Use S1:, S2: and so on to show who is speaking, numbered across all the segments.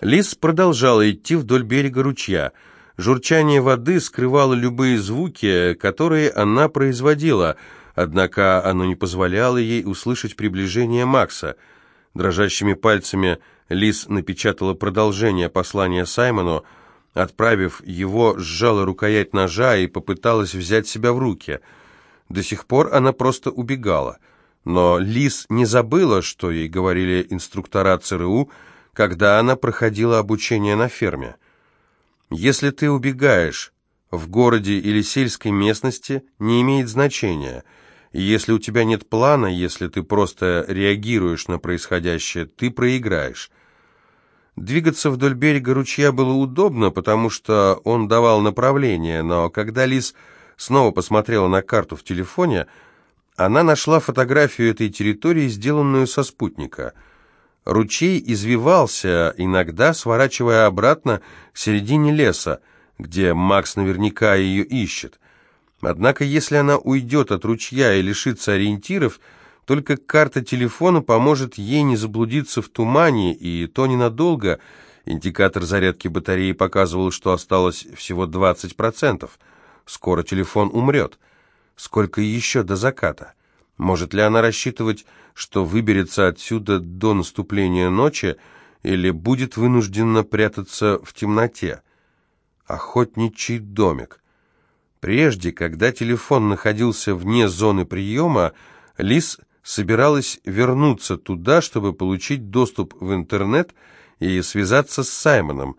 S1: Лис продолжала идти вдоль берега ручья. Журчание воды скрывало любые звуки, которые она производила, однако оно не позволяло ей услышать приближение Макса. Дрожащими пальцами Лис напечатала продолжение послания Саймону, отправив его, сжала рукоять ножа и попыталась взять себя в руки. До сих пор она просто убегала. Но Лис не забыла, что ей говорили инструктора ЦРУ, когда она проходила обучение на ферме. Если ты убегаешь в городе или сельской местности, не имеет значения. Если у тебя нет плана, если ты просто реагируешь на происходящее, ты проиграешь. Двигаться вдоль берега ручья было удобно, потому что он давал направление, но когда Лис снова посмотрела на карту в телефоне, она нашла фотографию этой территории, сделанную со спутника – Ручей извивался, иногда сворачивая обратно к середине леса, где Макс наверняка ее ищет. Однако, если она уйдет от ручья и лишится ориентиров, только карта телефона поможет ей не заблудиться в тумане, и то ненадолго. Индикатор зарядки батареи показывал, что осталось всего 20%. Скоро телефон умрет. Сколько еще до заката? Может ли она рассчитывать, что выберется отсюда до наступления ночи или будет вынуждена прятаться в темноте? Охотничий домик. Прежде, когда телефон находился вне зоны приема, Лис собиралась вернуться туда, чтобы получить доступ в интернет и связаться с Саймоном.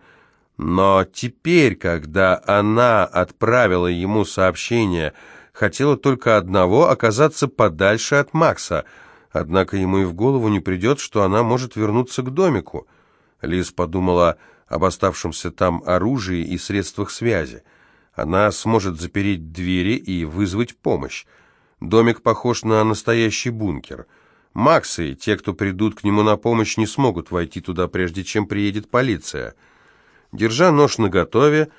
S1: Но теперь, когда она отправила ему сообщение хотела только одного – оказаться подальше от Макса. Однако ему и в голову не придет, что она может вернуться к домику. Лиз подумала об оставшемся там оружии и средствах связи. Она сможет запереть двери и вызвать помощь. Домик похож на настоящий бункер. Макс и те, кто придут к нему на помощь, не смогут войти туда, прежде чем приедет полиция. Держа нож наготове,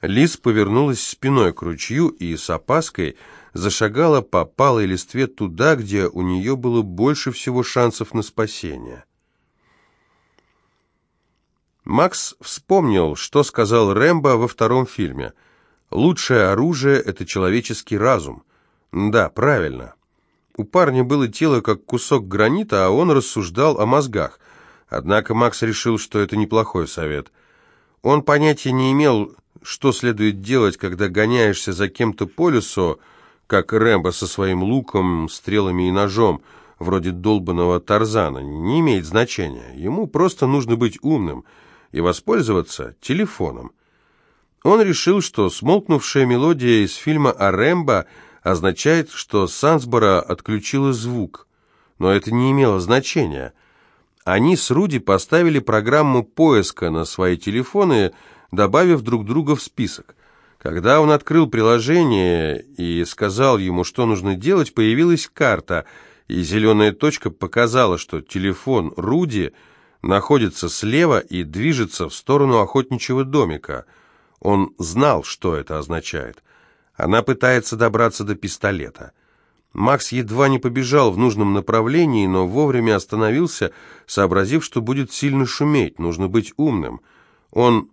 S1: Лис повернулась спиной к ручью и с опаской зашагала по палой листве туда, где у нее было больше всего шансов на спасение. Макс вспомнил, что сказал Рэмбо во втором фильме. «Лучшее оружие — это человеческий разум». Да, правильно. У парня было тело как кусок гранита, а он рассуждал о мозгах. Однако Макс решил, что это неплохой совет. Он понятия не имел, что следует делать, когда гоняешься за кем-то по лесу, как Рэмбо со своим луком, стрелами и ножом, вроде долбанного Тарзана, не имеет значения. Ему просто нужно быть умным и воспользоваться телефоном. Он решил, что смолкнувшая мелодия из фильма о Рэмбо означает, что Сансбора отключила звук. Но это не имело значения. Они с Руди поставили программу поиска на свои телефоны, добавив друг друга в список. Когда он открыл приложение и сказал ему, что нужно делать, появилась карта, и зеленая точка показала, что телефон Руди находится слева и движется в сторону охотничьего домика. Он знал, что это означает. Она пытается добраться до пистолета. Макс едва не побежал в нужном направлении, но вовремя остановился, сообразив, что будет сильно шуметь, нужно быть умным. Он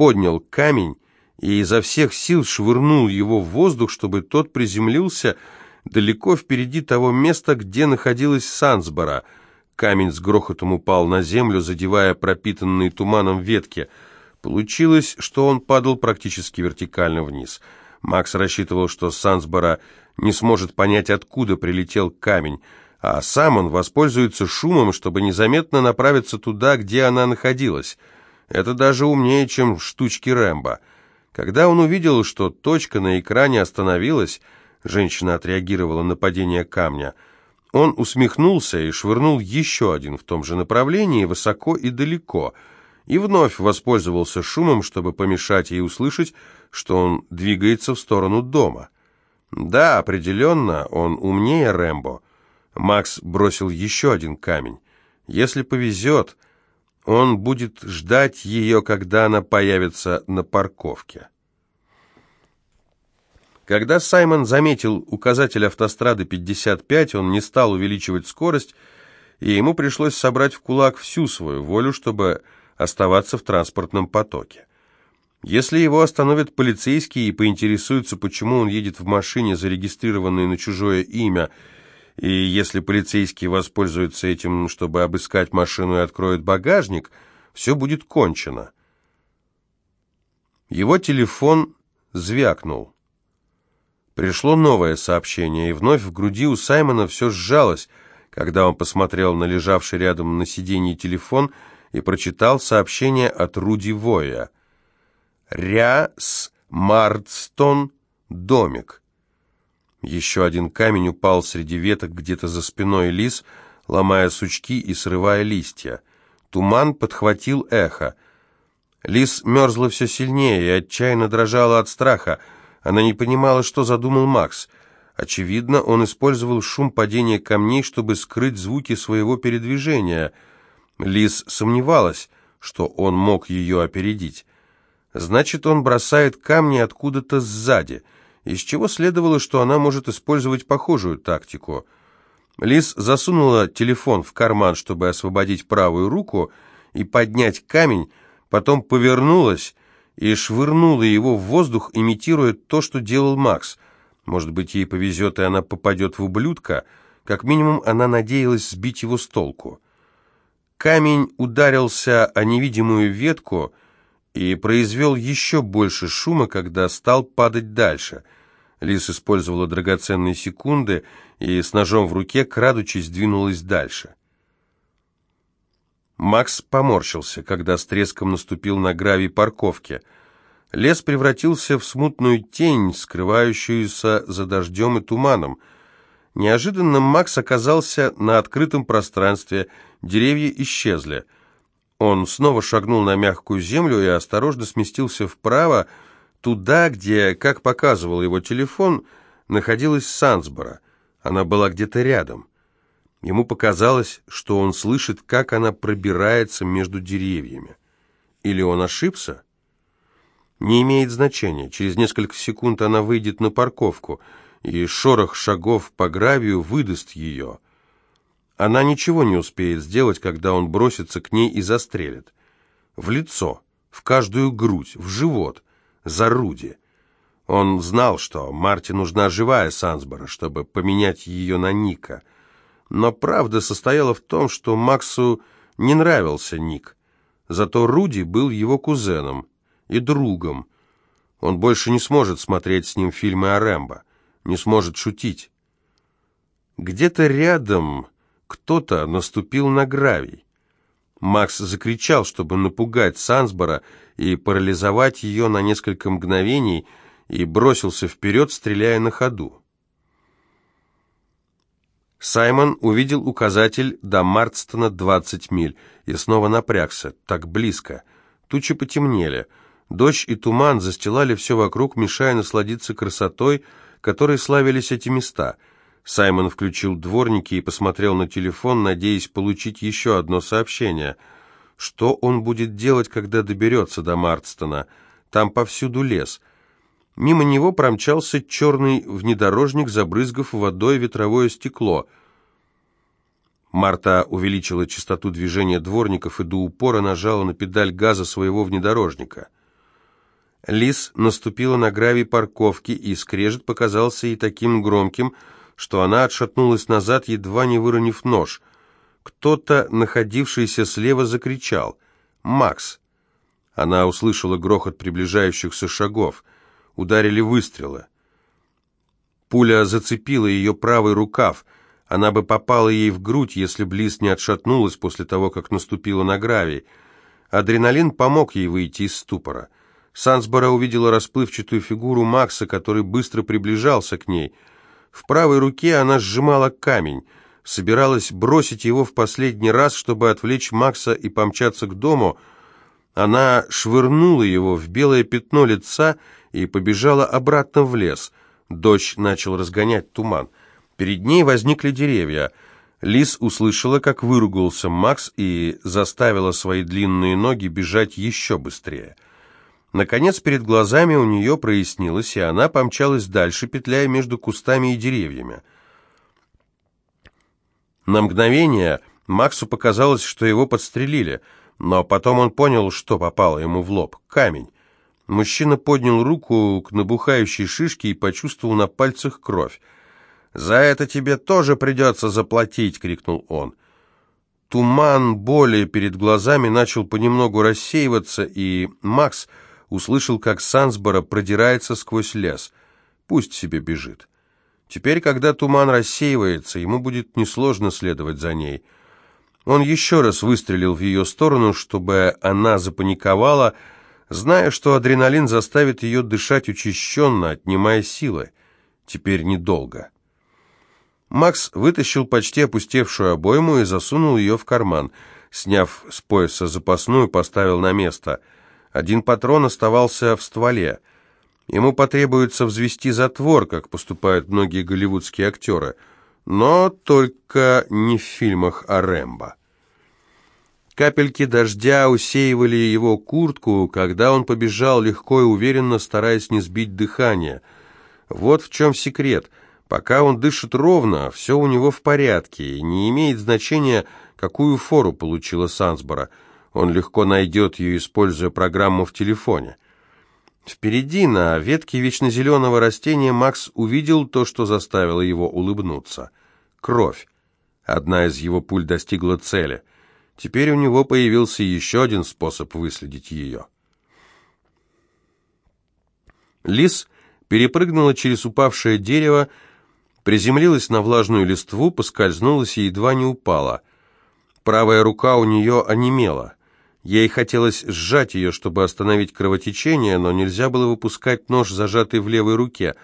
S1: поднял камень и изо всех сил швырнул его в воздух, чтобы тот приземлился далеко впереди того места, где находилась Сансбора. Камень с грохотом упал на землю, задевая пропитанные туманом ветки. Получилось, что он падал практически вертикально вниз. Макс рассчитывал, что Сансбора не сможет понять, откуда прилетел камень, а сам он воспользуется шумом, чтобы незаметно направиться туда, где она находилась. Это даже умнее, чем штучки Рэмбо. Когда он увидел, что точка на экране остановилась, женщина отреагировала на падение камня, он усмехнулся и швырнул еще один в том же направлении, высоко и далеко, и вновь воспользовался шумом, чтобы помешать ей услышать, что он двигается в сторону дома. Да, определенно, он умнее Рэмбо. Макс бросил еще один камень. Если повезет, он будет ждать ее, когда она появится на парковке. Когда Саймон заметил указатель автострады 55, он не стал увеличивать скорость, и ему пришлось собрать в кулак всю свою волю, чтобы оставаться в транспортном потоке. Если его остановят полицейские и поинтересуются, почему он едет в машине, зарегистрированной на чужое имя, и если полицейские воспользуются этим, чтобы обыскать машину и откроют багажник, все будет кончено. Его телефон звякнул. Пришло новое сообщение, и вновь в груди у Саймона все сжалось, когда он посмотрел на лежавший рядом на сиденье телефон и прочитал сообщение от Руди Воя. «Ря-с Мардстон домик». Еще один камень упал среди веток где-то за спиной лис, ломая сучки и срывая листья. Туман подхватил эхо. Лис мерзла все сильнее и отчаянно дрожала от страха, она не понимала, что задумал Макс. Очевидно, он использовал шум падения камней, чтобы скрыть звуки своего передвижения. Лис сомневалась, что он мог ее опередить. Значит, он бросает камни откуда-то сзади, из чего следовало, что она может использовать похожую тактику. Лис засунула телефон в карман, чтобы освободить правую руку и поднять камень, потом повернулась и швырнула его в воздух, имитируя то, что делал Макс. Может быть, ей повезет, и она попадет в ублюдка. Как минимум, она надеялась сбить его с толку. Камень ударился о невидимую ветку и произвел еще больше шума, когда стал падать дальше. Лис использовала драгоценные секунды и с ножом в руке, крадучись, двинулась дальше. Макс поморщился, когда с треском наступил на гравий парковки. Лес превратился в смутную тень, скрывающуюся за дождем и туманом. Неожиданно Макс оказался на открытом пространстве, деревья исчезли. Он снова шагнул на мягкую землю и осторожно сместился вправо, туда, где, как показывал его телефон, находилась Сансбора. Она была где-то рядом. Ему показалось, что он слышит, как она пробирается между деревьями. Или он ошибся? Не имеет значения. Через несколько секунд она выйдет на парковку, и шорох шагов по гравию выдаст ее. Она ничего не успеет сделать, когда он бросится к ней и застрелит. В лицо, в каждую грудь, в живот, за Руди. Он знал, что Марте нужна живая Сансбора, чтобы поменять ее на Ника — но правда состояла в том, что Максу не нравился Ник. Зато Руди был его кузеном и другом. Он больше не сможет смотреть с ним фильмы о Рэмбо, не сможет шутить. Где-то рядом кто-то наступил на гравий. Макс закричал, чтобы напугать Сансбора и парализовать ее на несколько мгновений, и бросился вперед, стреляя на ходу. Саймон увидел указатель до Марстона 20 миль и снова напрягся. Так близко. Тучи потемнели. Дождь и туман застилали все вокруг, мешая насладиться красотой, которой славились эти места. Саймон включил дворники и посмотрел на телефон, надеясь получить еще одно сообщение. Что он будет делать, когда доберется до Марстона? Там повсюду лес. Мимо него промчался черный внедорожник, забрызгав водой ветровое стекло. Марта увеличила частоту движения дворников и до упора нажала на педаль газа своего внедорожника. Лис наступила на гравий парковки, и скрежет показался ей таким громким, что она отшатнулась назад, едва не выронив нож. Кто-то, находившийся слева, закричал «Макс!». Она услышала грохот приближающихся шагов – ударили выстрелы. Пуля зацепила ее правый рукав. Она бы попала ей в грудь, если Близ не отшатнулась после того, как наступила на гравий. Адреналин помог ей выйти из ступора. Сансбора увидела расплывчатую фигуру Макса, который быстро приближался к ней. В правой руке она сжимала камень, собиралась бросить его в последний раз, чтобы отвлечь Макса и помчаться к дому. Она швырнула его в белое пятно лица и побежала обратно в лес. Дождь начал разгонять туман. Перед ней возникли деревья. Лис услышала, как выругался Макс и заставила свои длинные ноги бежать еще быстрее. Наконец, перед глазами у нее прояснилось, и она помчалась дальше, петляя между кустами и деревьями. На мгновение Максу показалось, что его подстрелили, Но потом он понял, что попало ему в лоб. Камень. Мужчина поднял руку к набухающей шишке и почувствовал на пальцах кровь. «За это тебе тоже придется заплатить!» — крикнул он. Туман боли перед глазами начал понемногу рассеиваться, и Макс услышал, как Сансбора продирается сквозь лес. Пусть себе бежит. Теперь, когда туман рассеивается, ему будет несложно следовать за ней. Он еще раз выстрелил в ее сторону, чтобы она запаниковала, зная, что адреналин заставит ее дышать учащенно, отнимая силы. Теперь недолго. Макс вытащил почти опустевшую обойму и засунул ее в карман. Сняв с пояса запасную, поставил на место. Один патрон оставался в стволе. Ему потребуется взвести затвор, как поступают многие голливудские актеры, но только не в фильмах о Рэмбо. Капельки дождя усеивали его куртку, когда он побежал легко и уверенно, стараясь не сбить дыхание. Вот в чем секрет. Пока он дышит ровно, все у него в порядке, и не имеет значения, какую фору получила Сансбора. Он легко найдет ее, используя программу в телефоне. Впереди, на ветке вечно зеленого растения, Макс увидел то, что заставило его улыбнуться. Кровь. Одна из его пуль достигла цели. Теперь у него появился еще один способ выследить ее. Лис перепрыгнула через упавшее дерево, приземлилась на влажную листву, поскользнулась и едва не упала. Правая рука у нее онемела. Ей хотелось сжать ее, чтобы остановить кровотечение, но нельзя было выпускать нож, зажатый в левой руке.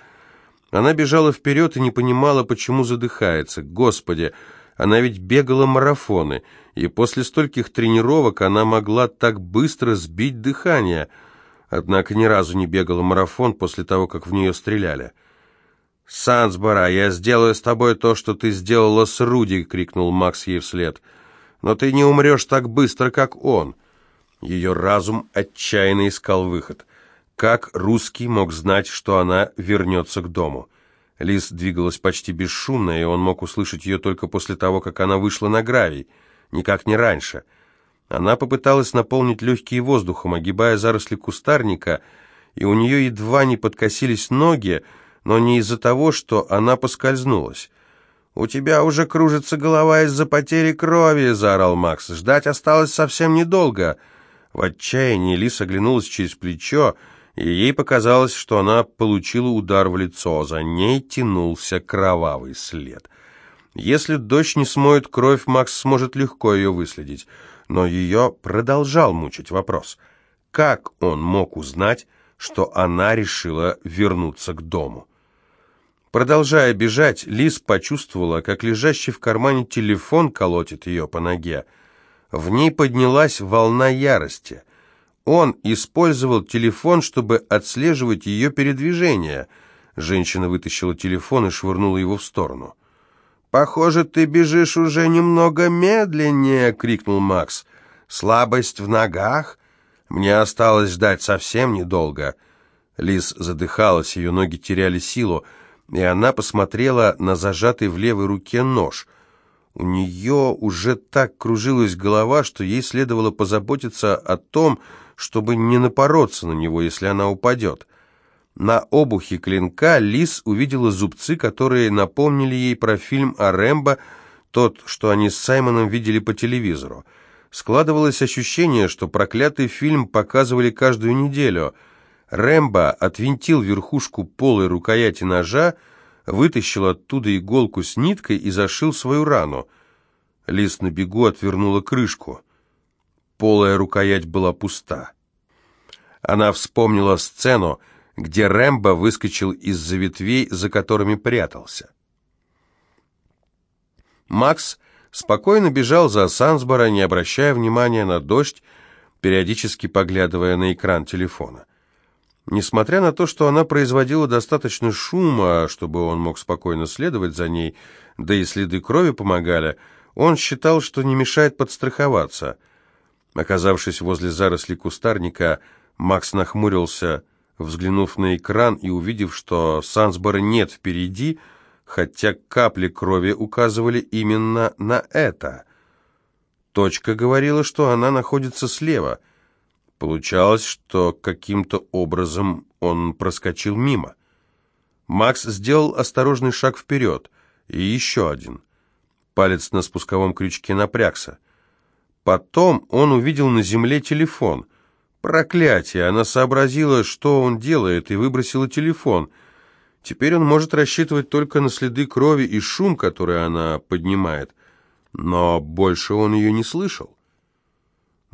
S1: Она бежала вперед и не понимала, почему задыхается. Господи, она ведь бегала марафоны, и после стольких тренировок она могла так быстро сбить дыхание. Однако ни разу не бегала марафон после того, как в нее стреляли. «Сансбора, я сделаю с тобой то, что ты сделала с Руди!» — крикнул Макс ей вслед. «Но ты не умрешь так быстро, как он!» Ее разум отчаянно искал выход. Как русский мог знать, что она вернется к дому? Лис двигалась почти бесшумно, и он мог услышать ее только после того, как она вышла на гравий, никак не раньше. Она попыталась наполнить легкие воздухом, огибая заросли кустарника, и у нее едва не подкосились ноги, но не из-за того, что она поскользнулась. «У тебя уже кружится голова из-за потери крови!» — заорал Макс. «Ждать осталось совсем недолго!» В отчаянии Лис оглянулась через плечо, и ей показалось, что она получила удар в лицо. За ней тянулся кровавый след. Если дождь не смоет кровь, Макс сможет легко ее выследить. Но ее продолжал мучить вопрос. Как он мог узнать, что она решила вернуться к дому? Продолжая бежать, Лис почувствовала, как лежащий в кармане телефон колотит ее по ноге. В ней поднялась волна ярости. Он использовал телефон, чтобы отслеживать ее передвижение. Женщина вытащила телефон и швырнула его в сторону. «Похоже, ты бежишь уже немного медленнее!» — крикнул Макс. «Слабость в ногах? Мне осталось ждать совсем недолго». Лиз задыхалась, ее ноги теряли силу, и она посмотрела на зажатый в левой руке нож. У нее уже так кружилась голова, что ей следовало позаботиться о том, чтобы не напороться на него, если она упадет. На обухе клинка Лис увидела зубцы, которые напомнили ей про фильм о Рэмбо, тот, что они с Саймоном видели по телевизору. Складывалось ощущение, что проклятый фильм показывали каждую неделю. Рэмбо отвинтил верхушку полой рукояти ножа, вытащил оттуда иголку с ниткой и зашил свою рану. Лис на бегу отвернула крышку. Полая рукоять была пуста. Она вспомнила сцену, где Рэмбо выскочил из-за ветвей, за которыми прятался. Макс спокойно бежал за Сансбора, не обращая внимания на дождь, периодически поглядывая на экран телефона. Несмотря на то, что она производила достаточно шума, чтобы он мог спокойно следовать за ней, да и следы крови помогали, он считал, что не мешает подстраховаться. Оказавшись возле заросли кустарника, Макс нахмурился, взглянув на экран и увидев, что Сансбора нет впереди, хотя капли крови указывали именно на это. Точка говорила, что она находится слева. Получалось, что каким-то образом он проскочил мимо. Макс сделал осторожный шаг вперед, и еще один. Палец на спусковом крючке напрягся. Потом он увидел на земле телефон. Проклятие! Она сообразила, что он делает, и выбросила телефон. Теперь он может рассчитывать только на следы крови и шум, который она поднимает. Но больше он ее не слышал.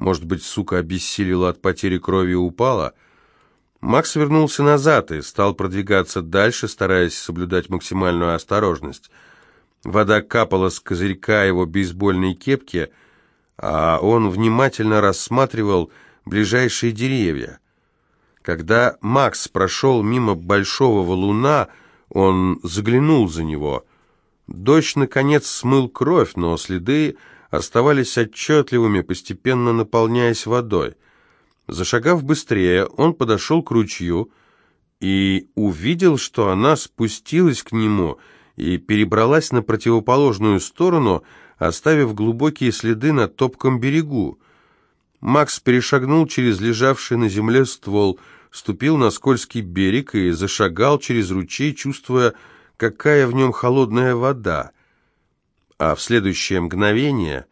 S1: Может быть, сука обессилила от потери крови и упала? Макс вернулся назад и стал продвигаться дальше, стараясь соблюдать максимальную осторожность. Вода капала с козырька его бейсбольной кепки, а он внимательно рассматривал ближайшие деревья. Когда Макс прошел мимо большого валуна, он заглянул за него — Дождь, наконец, смыл кровь, но следы оставались отчетливыми, постепенно наполняясь водой. Зашагав быстрее, он подошел к ручью и увидел, что она спустилась к нему и перебралась на противоположную сторону, оставив глубокие следы на топком берегу. Макс перешагнул через лежавший на земле ствол, ступил на скользкий берег и зашагал через ручей, чувствуя, какая в нем холодная вода, а в следующее мгновение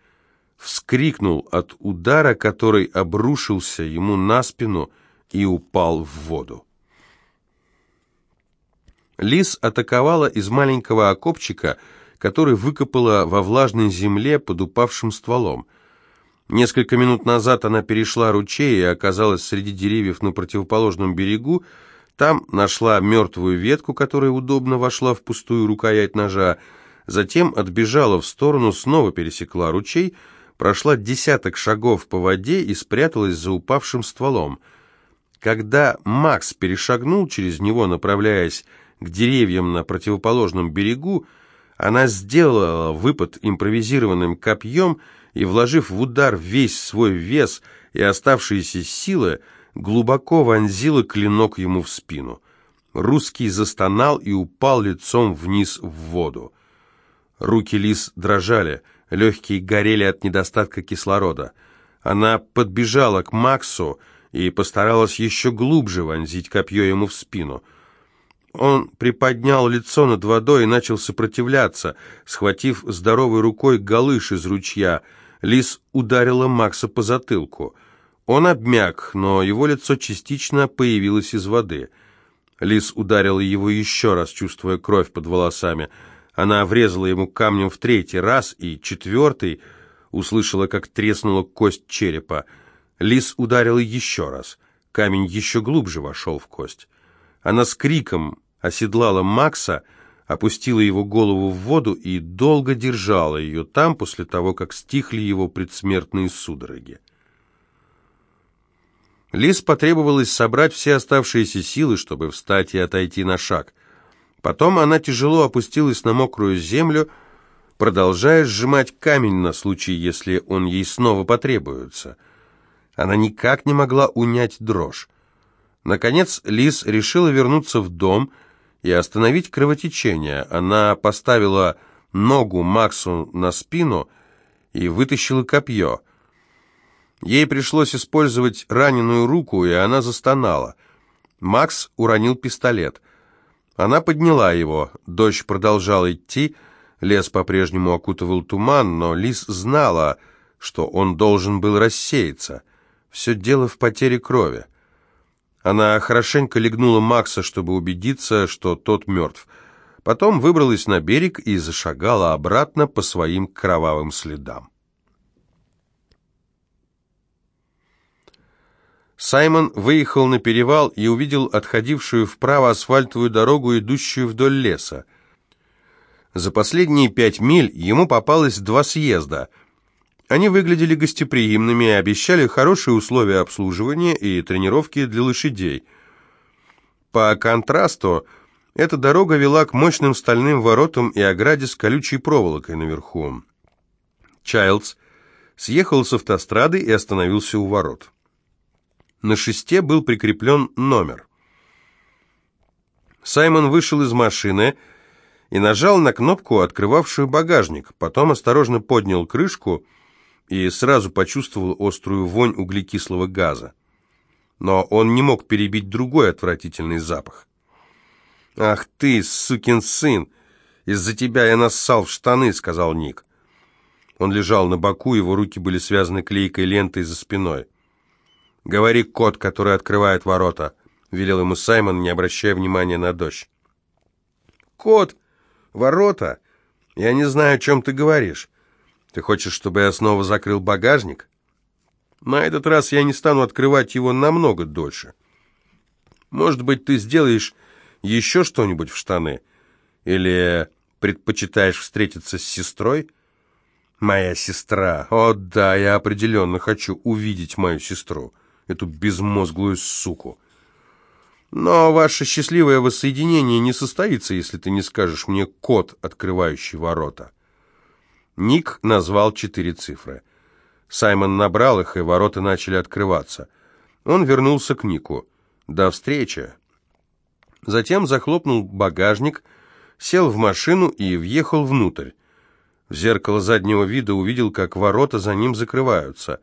S1: вскрикнул от удара, который обрушился ему на спину и упал в воду. Лис атаковала из маленького окопчика, который выкопала во влажной земле под упавшим стволом. Несколько минут назад она перешла ручей и оказалась среди деревьев на противоположном берегу, там нашла мертвую ветку, которая удобно вошла в пустую рукоять ножа, затем отбежала в сторону, снова пересекла ручей, прошла десяток шагов по воде и спряталась за упавшим стволом. Когда Макс перешагнул через него, направляясь к деревьям на противоположном берегу, она сделала выпад импровизированным копьем и, вложив в удар весь свой вес и оставшиеся силы, глубоко вонзила клинок ему в спину. Русский застонал и упал лицом вниз в воду. Руки Лис дрожали, легкие горели от недостатка кислорода. Она подбежала к Максу и постаралась еще глубже вонзить копье ему в спину. Он приподнял лицо над водой и начал сопротивляться, схватив здоровой рукой галыш из ручья. Лис ударила Макса по затылку — он обмяк, но его лицо частично появилось из воды. Лис ударила его еще раз, чувствуя кровь под волосами. Она врезала ему камнем в третий раз, и четвертый услышала, как треснула кость черепа. Лис ударила еще раз. Камень еще глубже вошел в кость. Она с криком оседлала Макса, опустила его голову в воду и долго держала ее там, после того, как стихли его предсмертные судороги. Лис потребовалось собрать все оставшиеся силы, чтобы встать и отойти на шаг. Потом она тяжело опустилась на мокрую землю, продолжая сжимать камень на случай, если он ей снова потребуется. Она никак не могла унять дрожь. Наконец Лис решила вернуться в дом и остановить кровотечение. Она поставила ногу Максу на спину и вытащила копье — Ей пришлось использовать раненую руку, и она застонала. Макс уронил пистолет. Она подняла его. Дождь продолжал идти, лес по-прежнему окутывал туман, но Лис знала, что он должен был рассеяться. Все дело в потере крови. Она хорошенько легнула Макса, чтобы убедиться, что тот мертв. Потом выбралась на берег и зашагала обратно по своим кровавым следам. Саймон выехал на перевал и увидел отходившую вправо асфальтовую дорогу, идущую вдоль леса. За последние пять миль ему попалось два съезда. Они выглядели гостеприимными и обещали хорошие условия обслуживания и тренировки для лошадей. По контрасту, эта дорога вела к мощным стальным воротам и ограде с колючей проволокой наверху. Чайлдс съехал с автострады и остановился у ворот. На шесте был прикреплен номер. Саймон вышел из машины и нажал на кнопку, открывавшую багажник, потом осторожно поднял крышку и сразу почувствовал острую вонь углекислого газа. Но он не мог перебить другой отвратительный запах. «Ах ты, сукин сын! Из-за тебя я нассал в штаны», — сказал Ник. Он лежал на боку, его руки были связаны клейкой лентой за спиной. «Говори код, который открывает ворота», — велел ему Саймон, не обращая внимания на дождь. «Код? Ворота? Я не знаю, о чем ты говоришь. Ты хочешь, чтобы я снова закрыл багажник? На этот раз я не стану открывать его намного дольше. Может быть, ты сделаешь еще что-нибудь в штаны? Или предпочитаешь встретиться с сестрой?» Моя сестра. О да, я определенно хочу увидеть мою сестру, эту безмозглую суку. Но ваше счастливое воссоединение не состоится, если ты не скажешь мне код, открывающий ворота. Ник назвал четыре цифры. Саймон набрал их, и ворота начали открываться. Он вернулся к Нику. «До встречи!» Затем захлопнул багажник, сел в машину и въехал внутрь. В зеркало заднего вида увидел, как ворота за ним закрываются.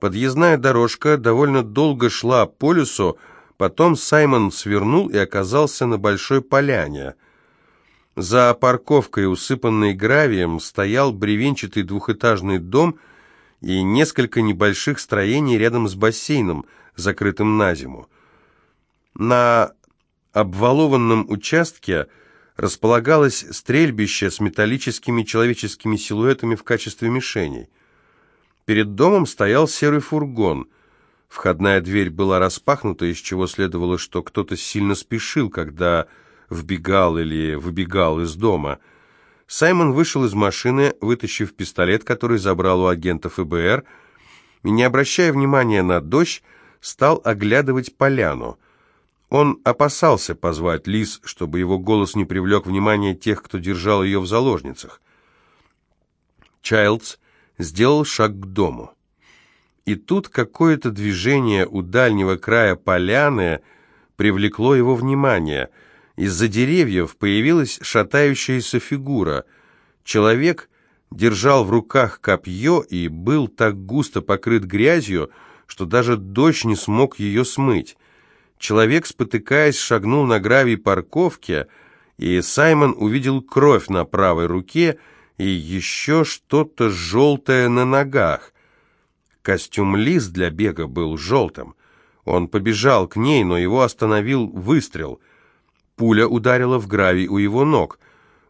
S1: Подъездная дорожка довольно долго шла по лесу, потом Саймон свернул и оказался на большой поляне. За парковкой, усыпанной гравием, стоял бревенчатый двухэтажный дом и несколько небольших строений рядом с бассейном, закрытым на зиму. На обвалованном участке располагалось стрельбище с металлическими человеческими силуэтами в качестве мишеней. Перед домом стоял серый фургон. Входная дверь была распахнута, из чего следовало, что кто-то сильно спешил, когда вбегал или выбегал из дома. Саймон вышел из машины, вытащив пистолет, который забрал у агента ФБР, и, не обращая внимания на дождь, стал оглядывать поляну – он опасался позвать Лиз, чтобы его голос не привлек внимание тех, кто держал ее в заложницах. Чайлдс сделал шаг к дому. И тут какое-то движение у дальнего края поляны привлекло его внимание. Из-за деревьев появилась шатающаяся фигура. Человек держал в руках копье и был так густо покрыт грязью, что даже дождь не смог ее смыть. Человек, спотыкаясь, шагнул на гравий парковки, и Саймон увидел кровь на правой руке и еще что-то желтое на ногах. Костюм Лиз для бега был желтым. Он побежал к ней, но его остановил выстрел. Пуля ударила в гравий у его ног.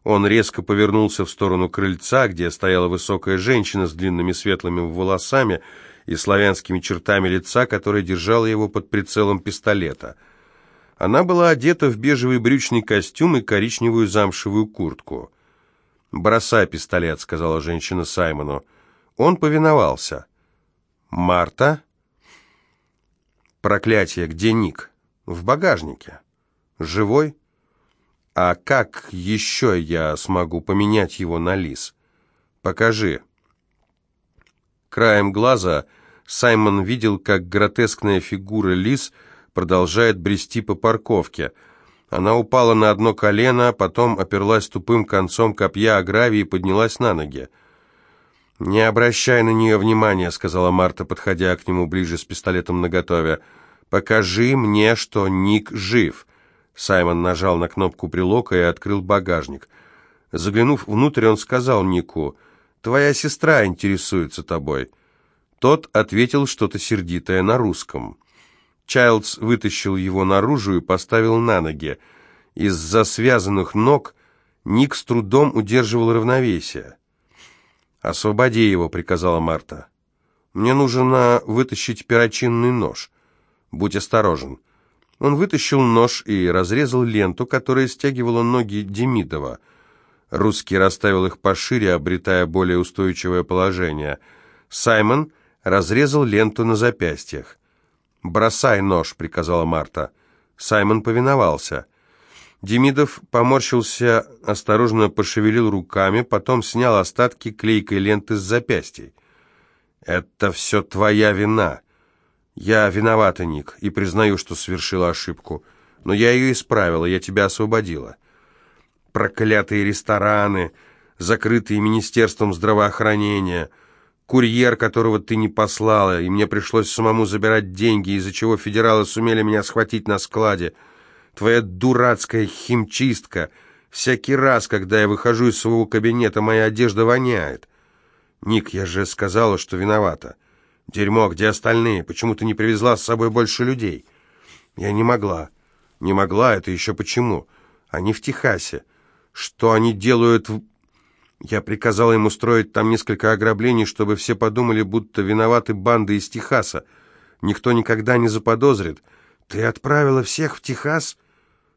S1: Он резко повернулся в сторону крыльца, где стояла высокая женщина с длинными светлыми волосами, и славянскими чертами лица, которая держала его под прицелом пистолета. Она была одета в бежевый брючный костюм и коричневую замшевую куртку. «Бросай пистолет», — сказала женщина Саймону. Он повиновался. «Марта?» «Проклятие, где Ник?» «В багажнике». «Живой?» «А как еще я смогу поменять его на лис?» «Покажи». Краем глаза Саймон видел, как гротескная фигура Лис продолжает брести по парковке. Она упала на одно колено, потом оперлась тупым концом копья о гравий и поднялась на ноги. «Не обращай на нее внимания», — сказала Марта, подходя к нему ближе с пистолетом наготове. «Покажи мне, что Ник жив». Саймон нажал на кнопку брелока и открыл багажник. Заглянув внутрь, он сказал Нику, «Твоя сестра интересуется тобой». Тот ответил что-то сердитое на русском. Чайлдс вытащил его наружу и поставил на ноги. Из-за связанных ног Ник с трудом удерживал равновесие. «Освободи его», — приказала Марта. «Мне нужно вытащить перочинный нож. Будь осторожен». Он вытащил нож и разрезал ленту, которая стягивала ноги Демидова. Русский расставил их пошире, обретая более устойчивое положение. Саймон разрезал ленту на запястьях. «Бросай нож», — приказала Марта. Саймон повиновался. Демидов поморщился, осторожно пошевелил руками, потом снял остатки клейкой ленты с запястьей. «Это все твоя вина. Я виновата, Ник, и признаю, что совершила ошибку. Но я ее исправила, я тебя освободила. Проклятые рестораны, закрытые Министерством здравоохранения — курьер, которого ты не послала, и мне пришлось самому забирать деньги, из-за чего федералы сумели меня схватить на складе. Твоя дурацкая химчистка. Всякий раз, когда я выхожу из своего кабинета, моя одежда воняет. Ник, я же сказала, что виновата. Дерьмо, где остальные? Почему ты не привезла с собой больше людей? Я не могла. Не могла, это еще почему? Они в Техасе. Что они делают в... Я приказал им устроить там несколько ограблений, чтобы все подумали, будто виноваты банды из Техаса. Никто никогда не заподозрит. Ты отправила всех в Техас?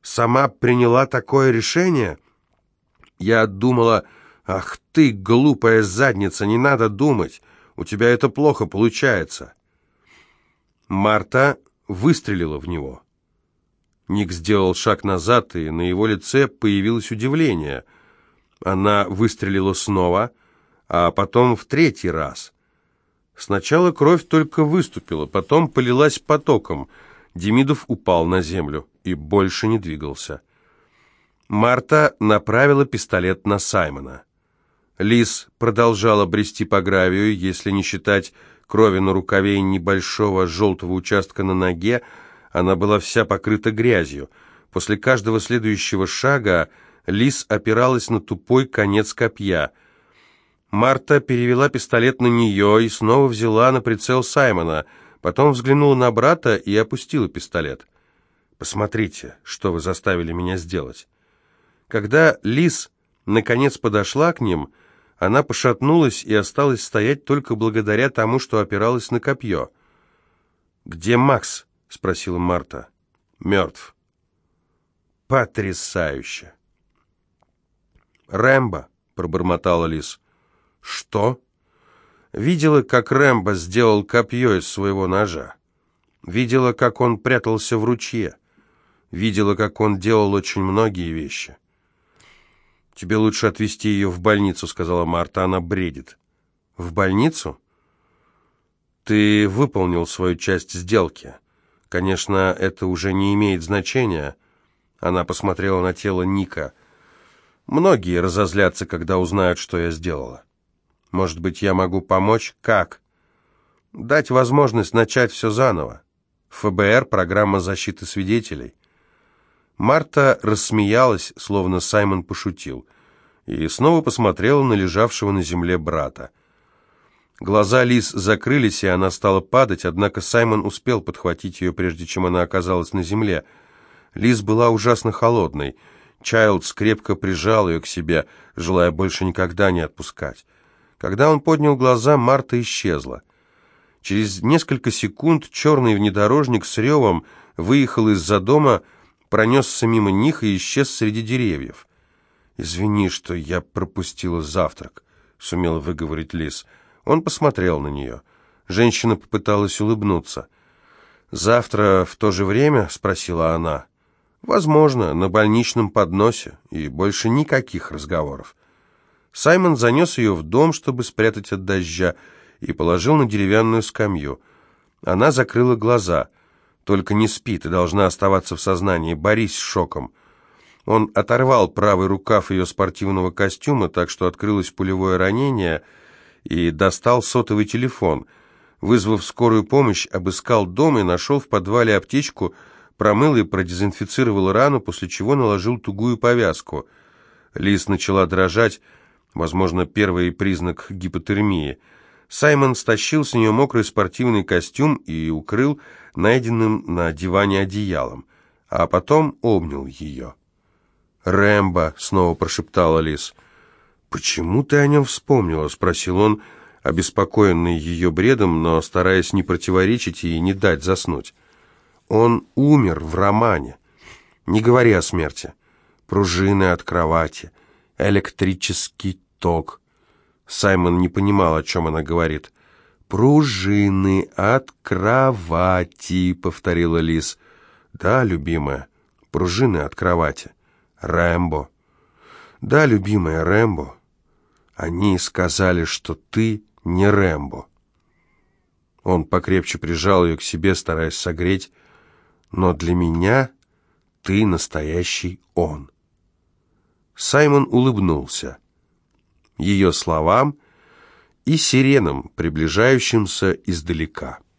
S1: Сама приняла такое решение? Я думала, ах ты, глупая задница, не надо думать. У тебя это плохо получается. Марта выстрелила в него. Ник сделал шаг назад, и на его лице появилось удивление — она выстрелила снова, а потом в третий раз. Сначала кровь только выступила, потом полилась потоком. Демидов упал на землю и больше не двигался. Марта направила пистолет на Саймона. Лис продолжала брести по гравию, если не считать крови на рукаве и небольшого желтого участка на ноге, она была вся покрыта грязью. После каждого следующего шага Лис опиралась на тупой конец копья. Марта перевела пистолет на нее и снова взяла на прицел Саймона, потом взглянула на брата и опустила пистолет. «Посмотрите, что вы заставили меня сделать». Когда Лис наконец подошла к ним, она пошатнулась и осталась стоять только благодаря тому, что опиралась на копье. «Где Макс?» — спросила Марта. «Мертв». «Потрясающе!» «Рэмбо», — пробормотала Лис. «Что?» Видела, как Рэмбо сделал копье из своего ножа. Видела, как он прятался в ручье. Видела, как он делал очень многие вещи. «Тебе лучше отвезти ее в больницу», — сказала Марта. «Она бредит». «В больницу?» «Ты выполнил свою часть сделки. Конечно, это уже не имеет значения». Она посмотрела на тело Ника. Многие разозлятся, когда узнают, что я сделала. Может быть, я могу помочь? Как? Дать возможность начать все заново. ФБР, программа защиты свидетелей. Марта рассмеялась, словно Саймон пошутил, и снова посмотрела на лежавшего на земле брата. Глаза Лиз закрылись, и она стала падать, однако Саймон успел подхватить ее, прежде чем она оказалась на земле. Лиз была ужасно холодной, Чайлдс крепко прижал ее к себе, желая больше никогда не отпускать. Когда он поднял глаза, Марта исчезла. Через несколько секунд черный внедорожник с ревом выехал из-за дома, пронесся мимо них и исчез среди деревьев. «Извини, что я пропустила завтрак», — сумел выговорить Лис. Он посмотрел на нее. Женщина попыталась улыбнуться. «Завтра в то же время?» — спросила она. Возможно, на больничном подносе, и больше никаких разговоров. Саймон занес ее в дом, чтобы спрятать от дождя, и положил на деревянную скамью. Она закрыла глаза. «Только не спи, ты должна оставаться в сознании, борись шоком». Он оторвал правый рукав ее спортивного костюма, так что открылось пулевое ранение, и достал сотовый телефон. Вызвав скорую помощь, обыскал дом и нашел в подвале аптечку, промыл и продезинфицировал рану, после чего наложил тугую повязку. Лис начала дрожать, возможно, первый признак гипотермии. Саймон стащил с нее мокрый спортивный костюм и укрыл найденным на диване одеялом, а потом обнял ее. «Рэмбо!» — снова прошептала Лис. «Почему ты о нем вспомнила?» — спросил он, обеспокоенный ее бредом, но стараясь не противоречить и не дать заснуть. Он умер в романе. Не говори о смерти. Пружины от кровати, электрический ток. Саймон не понимал, о чем она говорит. «Пружины от кровати», — повторила Лис. «Да, любимая, пружины от кровати. Рэмбо». «Да, любимая, Рэмбо. Они сказали, что ты не Рэмбо». Он покрепче прижал ее к себе, стараясь согреть, но для меня ты настоящий он». Саймон улыбнулся ее словам и сиренам, приближающимся издалека.